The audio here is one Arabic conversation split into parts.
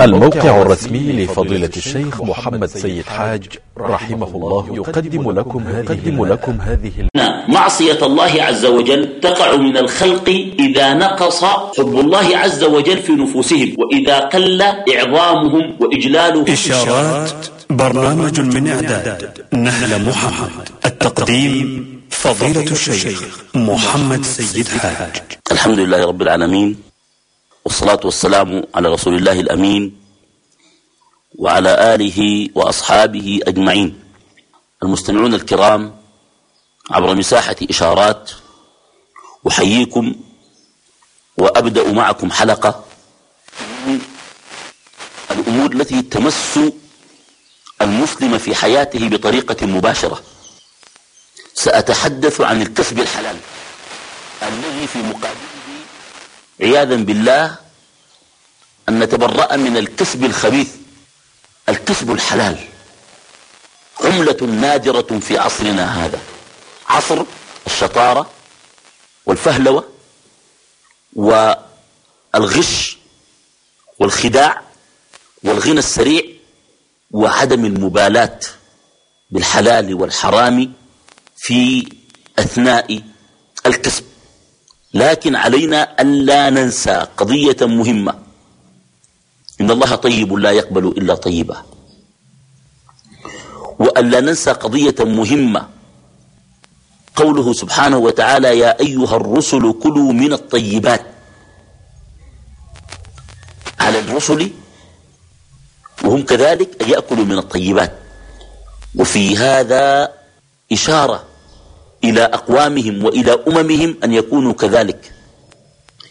الموقع الرسمي لفضيلة الشيخ محمد سيد حاج رحمه الله يقدم لكم يقدم لكم هذه معصية الله عز وجل تقع من الخلق إذا نقص حب الله عز وجل في نفوسهم وإذا قل إعظامهم وإجلالهم. إشارات برنامج من إعداد نهل محمد. التقديم فضيلة الشيخ محمد سيد حاج. الحمد لله رب العالمين والصلاة والسلام على رسول الله الأمين وعلى آله وأصحابه أجمعين. المستمعون الكرام عبر مساحة إشارات أحييكم وأبدأ معكم حلقة الأمور التي تمس المسلم في حياته بطريقة مباشرة. سأتحدث عن الكسب الحلال الذي في مقابله عياذا بالله أن نتبرأ من الكسب الخبيث الكسب الحلال. عملة نادرة في عصرنا هذا. عصر الشطارة والفهلوة والغش والخداع والغنى السريع وعدم المبالاة بالحلال والحرام في أثناء الكسب. لكن علينا ألا ننسى قضية مهمة. إن الله طيب لا يقبل إلا طيبا وألا ننسى قضية مهمة. قوله سبحانه وتعالى يا أيها الرسل كلوا من الطيبات. على الرسل وهم كذلك أن يأكلوا من الطيبات. وفي هذا إشارة إلى أقوامهم وإلى أممهم أن يكونوا كذلك.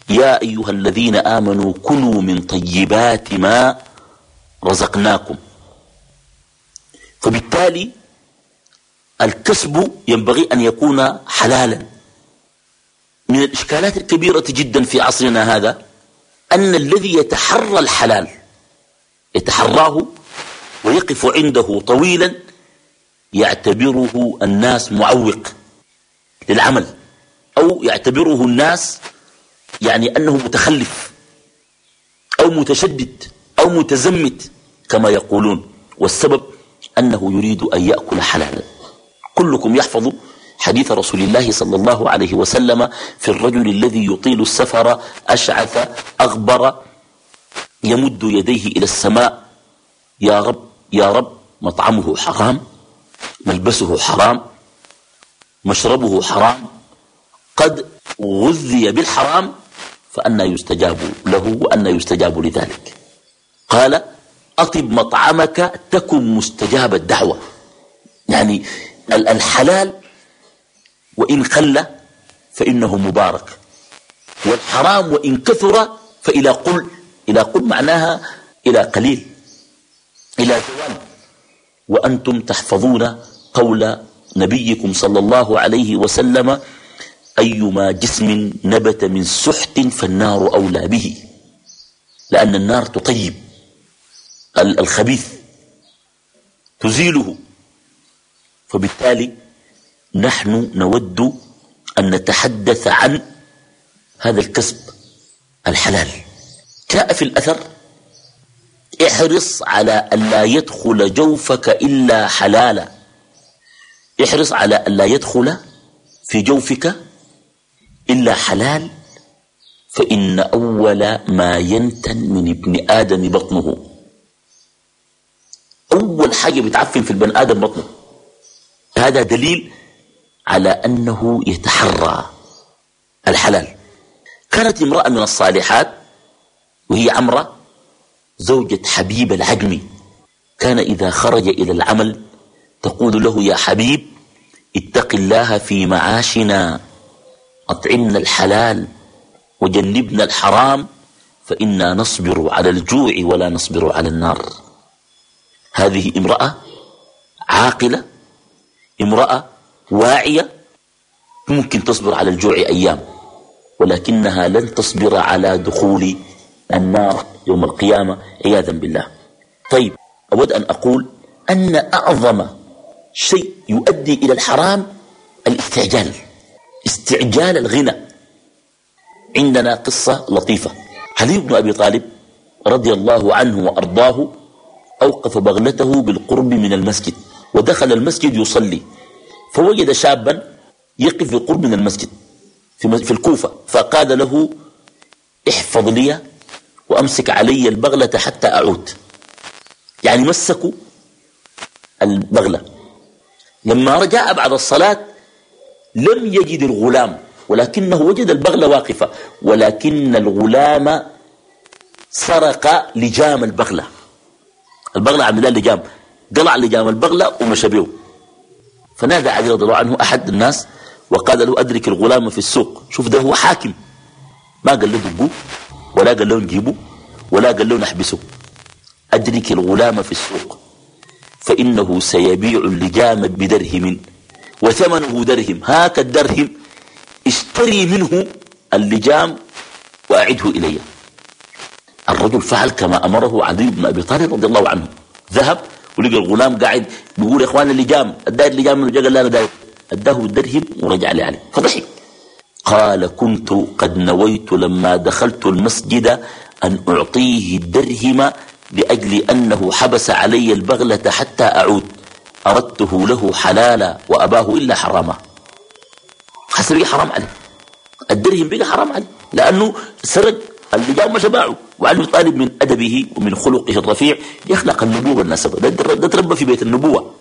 يا أيها الذين آمنوا كلوا من طيبات ما رزقناكم. فبالتالي الكسب ينبغي أن يكون حلالا. من الإشكالات الكبيرة جدا في عصرنا هذا أن الذي يتحرى الحلال يتحراه ويقف عنده طويلا يعتبره الناس معوق. للعمل أو يعتبره الناس يعني أنه متخلف أو متشدد أو متزمت كما يقولون والسبب أنه يريد أن يأكل حلالا. كلكم يحفظ حديث رسول الله صلى الله عليه وسلم في الرجل الذي يطيل السفر أشعث أغبر يمد يديه إلى السماء يا رب يا رب مطعمه حرام ملبسه حرام مشربه حرام قد غذي بالحرام فأنا يستجاب له وأنا يستجاب لذلك. قال أطب مطعمك تكن مستجاب الدعوة. يعني الحلال وإن قل فإنه مبارك والحرام وإن كثر فإلى قل. إلى قل معناها إلى قليل إلى زوال. وأنتم تحفظون قول نبيكم صلى الله عليه وسلم أيما جسم نبت من سحت فالنار أولى به. لأن النار تطيب. الخبيث تزيله. فبالتالي نحن نود أن نتحدث عن هذا الكسب الحلال. جاء في الأثر احرص على أن لا يدخل جوفك إلا حلالا. احرص على أن لا يدخل في جوفك إلا حلال فإن أول ما ينتن من ابن آدم بطنه. أول حاجة بتعفن في البن آدم بطنه. هذا دليل على أنه يتحرى الحلال. كانت امرأة من الصالحات وهي عمرة زوجة حبيب العجمي. كان إذا خرج إلى العمل تقول له يا حبيب اتق الله في معاشنا. أطعمنا الحلال وجنبنا الحرام فإنا نصبر على الجوع ولا نصبر على النار. هذه امرأة عاقلة امرأة واعية ممكن تصبر على الجوع أيام ولكنها لن تصبر على دخول النار يوم القيامة عياذا بالله. طيب أود أن أقول أن أعظم شيء يؤدي إلى الحرام الاستعجال استعجال الغنى. عندنا قصة لطيفة. علي بن أبي طالب رضي الله عنه وأرضاه أوقف بغلته بالقرب من المسجد ودخل المسجد يصلي فوجد شابا يقف بالقرب من المسجد في الكوفة فقال له احفظ لي وأمسك علي البغلة حتى أعود. يعني مسكوا البغلة. لما رجع بعد الصلاة لم يجد الغلام ولكنه وجد البغلة واقفة ولكن الغلام سرق لجام البغلة البغلة عمل لجام. قلع لجام البغلة ومشى به. فنادى علي رضي الله عنه أحد الناس وقال له أدرك الغلام في السوق. شوف ده هو حاكم. ما قال له دقوه ولا قال له نجيبه ولا قال له نحبسه. أدرك الغلام في السوق. فإنه سيبيع اللجام بدرهم وثمنه درهم. هاك الدرهم اشتري منه اللجام وأعده إلي. الرجل فعل كما أمره علي بن أبي طالب رضي الله عنه. ذهب ولقى الغلام قاعد بيقول يا إخوان اللجام أداة اللجام من قال لا أنا داير. أداه الدرهم ورجع لي عليه. فضحك قال كنت قد نويت لما دخلت المسجد أن أعطيه الدرهم لأجل أنه حبس علي البغلة حتى أعود. أردته له حلالا وأباه إلا حراما. بقى حرام عليه الدرهم بقى حرام عليه لأنه سرق اللي جاء مشى باعه وعلي طالب من أدبه ومن خلقه الرفيع يخلق النبوة والنسبة ده, ده تربى في بيت النبوة.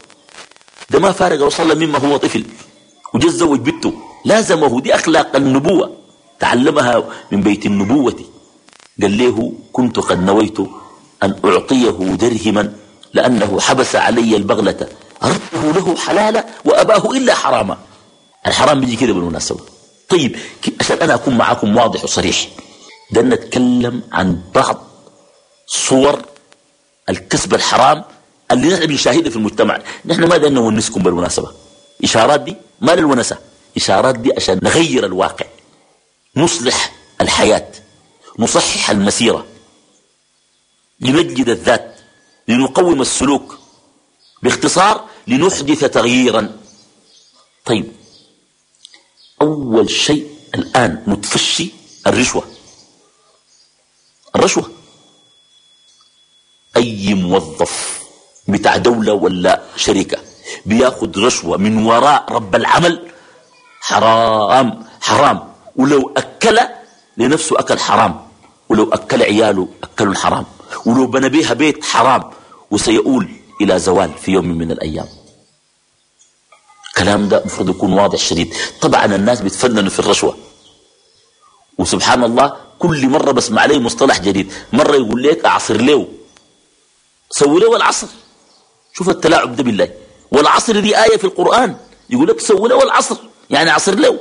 ده ما فارق وصلى مما هو طفل. وجزوج بنته. لازمه دي أخلاق النبوة. تعلمها من بيت النبوة. قال له كنت قد نويت أن أعطيه درهما لأنه حبس علي البغلة. أردته له حلالا وأباه إلا حراما. الحرام بيجي كده بالمناسبة. طيب عشان أنا أكون معاكم واضح وصريح. ده نتكلم عن بعض صور الكسب الحرام اللي نحن بنشاهدها في المجتمع. نحن ما دانا نونسكم بالمناسبة؟ إشارات دي ما للونسة. إشارات دي عشان نغير الواقع. نصلح الحياة. نصحح المسيرة. لنجد الذات لنقوم السلوك باختصار لنحدث تغييرا. طيب أول شيء الآن متفشي الرشوة. الرشوة أي موظف بتاع دولة ولا شركة بياخد رشوة من وراء رب العمل؟ حرام حرام. ولو أكل لنفسه أكل حرام ولو أكل عياله أكلوا حرام. ولو بنى بيها بيت حرام وسيؤول إلى زوال في يوم من الأيام. الكلام ده المفروض يكون واضح شديد. طبعا الناس بيتفننوا في الرشوة. وسبحان الله كل مرة بسمع عليه مصطلح جديد. مرة يقول لك أعصر له سوي له العصر. شوف التلاعب ده بالله. والعصر دي آية في القرآن. يقول لك سوي له العصر. يعني عصر له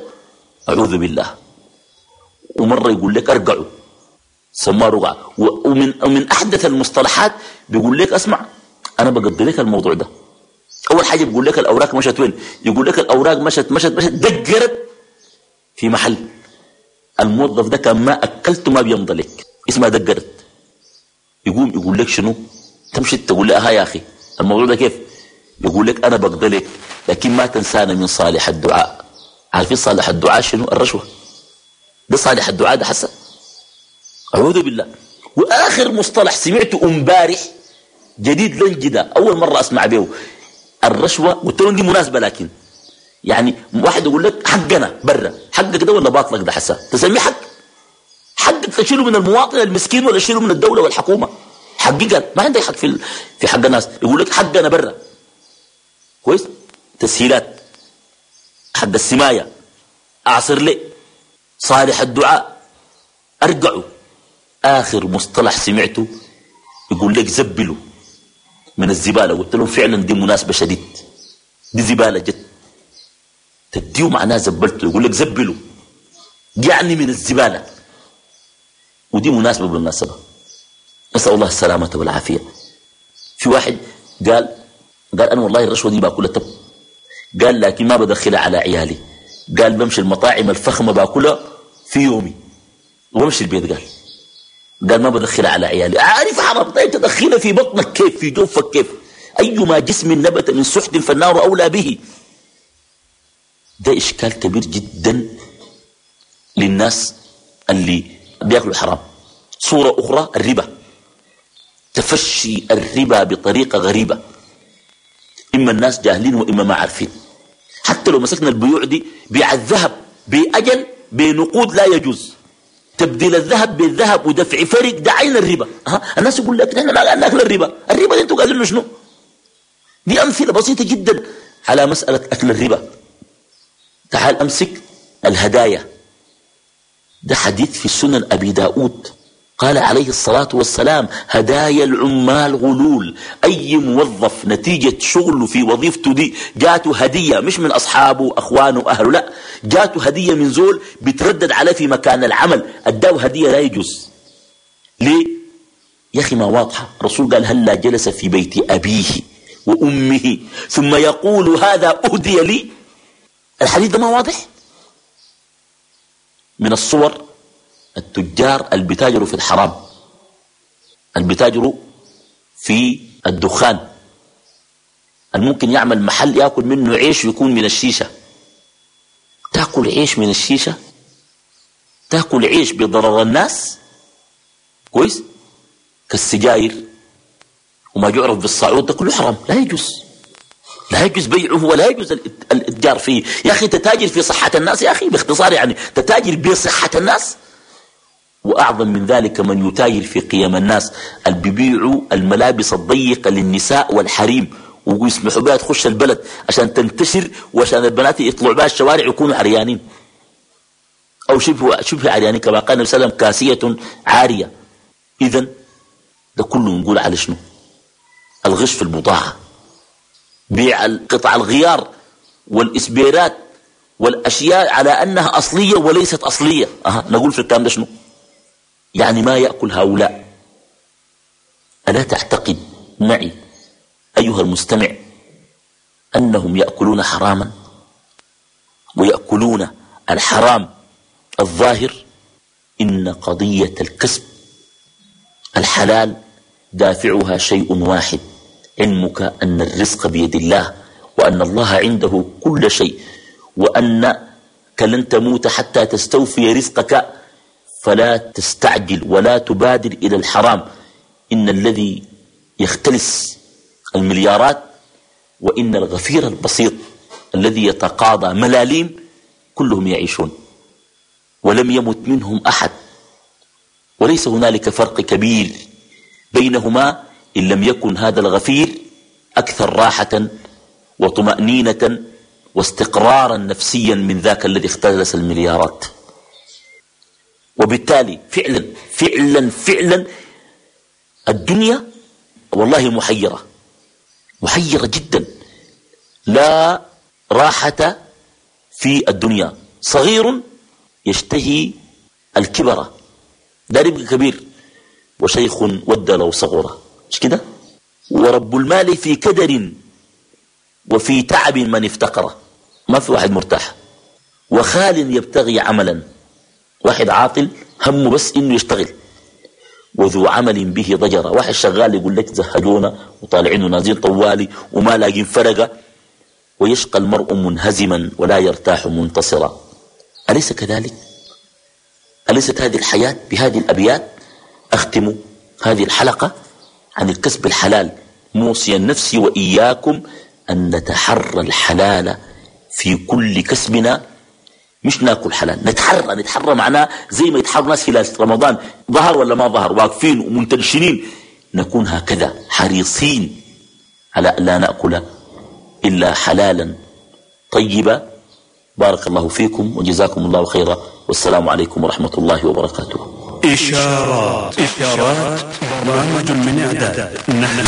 أعوذ بالله. ومرة يقول لك أرقعوا سماه رقعة ومن, ومن أحدث المصطلحات بيقول لك أسمع أنا بقضي لك الموضوع ده. أول حاجة بيقول لك الأوراق مشت وين؟ يقول لك الأوراق مشت مشت مشت دقرت في محل. الموظف ده كان ما أكلته ما بيمضى لك. اسمها دقرت. يقوم يقول لك شنو؟ تمشي تقول لها ها يا أخي الموضوع ده كيف؟ يقول لك أنا بقضي لك لكن ما تنسانا من صالح الدعاء. عارفين صالح الدعاء شنو؟ الرشوة. ده صالح الدعاء ده حسن. أعوذ بالله. وآخر مصطلح سمعته امبارح جديد لنجدة أول مرة أسمع به. الرشوة قلت لهم دي مناسبة لكن يعني واحد يقول لك حقنا برا. حقك ده ولا باطلك ده حسا تسميه حق؟ حقك تشيله من المواطن المسكين ولا تشيله من الدولة والحكومة؟ حقيقة. ما عندك حق في في حق الناس. يقول لك حقنا برا. كويس؟ تسهيلات. حق السماية. أعصر لي صالح الدعاء. أرجعوا آخر مصطلح سمعته يقول لك زبلوا من الزبالة. قلت لهم فعلا دي مناسبة شديد. دي زبالة جد تديه معناه زبلته يقول لك زبلوا. يعني من الزبالة. ودي مناسبة بالمناسبة. نسأل الله السلامة والعافية. في واحد قال قال أنا والله الرشوة دي باكلها. تب قال لكن ما بدخلها على عيالي. قال بمشي المطاعم الفخمة باكلها في يومي. وبمشي البيت قال. قال ما بدخلها على عيالي. عارف حرام طيب تدخلها في بطنك كيف؟ في جوفك كيف؟ أيما جسم نبت من سحت فالنار أولى به. ده إشكال كبير جدا للناس اللي بياكلوا حرام صورة أخرى الربا. تفشي الربا بطريقة غريبة. إما الناس جاهلين وإما ما عارفين. حتى لو مسكنا البيوع دي بيع الذهب بأجل بنقود لا يجوز. تبديل الذهب بالذهب ودفع فرق ده عين الربا. ها الناس يقول لك نحن ما قالنا اكل الربا. الربا دي أنتوا قالوا شنو؟ دي أمثلة بسيطة جدا على مسألة أكل الربا. تعال أمسك الهدايا. ده حديث في سنن أبي داود. قال عليه الصلاة والسلام هدايا العمال غلول. أي موظف نتيجة شغله في وظيفته دي جاته هدية مش من أصحابه أخوانه أهله لا. جاته هدية من زول بتردد عليه في مكان العمل أداه هدية لا يجوز. ليه؟ يا أخي ما واضحة. الرسول قال هلا جلس في بيت أبيه وأمه؟ ثم يقول هذا أهدي لي. الحديث ده ما واضح؟ من الصور التجار اللي بيتاجروا في الحرام. اللي بيتاجروا في الدخان. الممكن يعمل محل يأكل منه عيش ويكون من الشيشة؟ تأكل عيش من الشيشة؟ تأكل عيش بضرر الناس؟ كويس؟ كالسجاير. وما يعرف بالصعود ده كله حرام. لا يجوز. لا يجوز بيعه ولا يجوز الإتجار فيه. يا أخي تتاجر في صحة الناس؟ يا أخي باختصار يعني تتاجر بصحة الناس؟ وأعظم من ذلك من يتاجر في قيم الناس اللي بيبيعوا الملابس الضيقة للنساء والحريم. ويسمحوا بها تخش البلد عشان تنتشر وعشان البنات يطلعوا بها الشوارع يكونوا عريانين. أو شبه, شبه عريانين كما قال النبي صلى الله عليه وسلم كاسية عارية. إذا ده كله نقول على شنو؟ الغش في البضاعة. بيع قطع الغيار والإسبيرات والأشياء على أنها أصلية وليست أصلية. أه. نقول في الكلام ده شنو؟ يعني ما يأكل هؤلاء. ألا تعتقد معي أيها المستمع أنهم يأكلون حراما ويأكلون الحرام الظاهر؟ إن قضية الكسب الحلال دافعها شيء واحد علمك أن الرزق بيد الله وأن الله عنده كل شيء وأنك لن تموت حتى تستوفي رزقك فلا تستعجل ولا تبادر إلى الحرام. إن الذي يختلس المليارات وإن الغفير البسيط الذي يتقاضى ملاليم كلهم يعيشون. ولم يمت منهم أحد. وليس هنالك فرق كبير بينهما إن لم يكن هذا الغفير أكثر راحة وطمأنينة واستقرارا نفسيا من ذاك الذي اختلس المليارات. وبالتالي فعلا فعلا فعلا الدنيا والله محيرة. محيرة جدا. لا راحة في الدنيا. صغير يشتهي الكبر. ده ربك كبير. وشيخ ود لو صغر مش كده؟ ورب المال في كدر وفي تعب من افتقر. ما في واحد مرتاح. وخال يبتغي عملا. واحد عاطل همه بس إنه يشتغل. وذو عمل به ضجر. واحد شغال يقول لك زهجونا وطالعين ونازلين طوالي وما لاقين فرقة. ويشقى المرء منهزما ولا يرتاح منتصرا. أليس كذلك؟ أليست هذه الحياة بهذه الأبيات؟ أختم هذه الحلقة عن الكسب الحلال. موصيا نفسي وإياكم أن نتحرى الحلال في كل كسبنا. مش ناكل حلال. نتحرى نتحرى معناه زي ما يتحرى ناس خلال رمضان. ظهر ولا ما ظهر؟ واقفين ومنتشرين نكون هكذا حريصين على أن لا نأكل إلا حلالا طيبا. بارك الله فيكم وجزاكم الله خيرا. والسلام عليكم ورحمة الله وبركاته. إشارات إشارات. برنامج من إعداد. نحن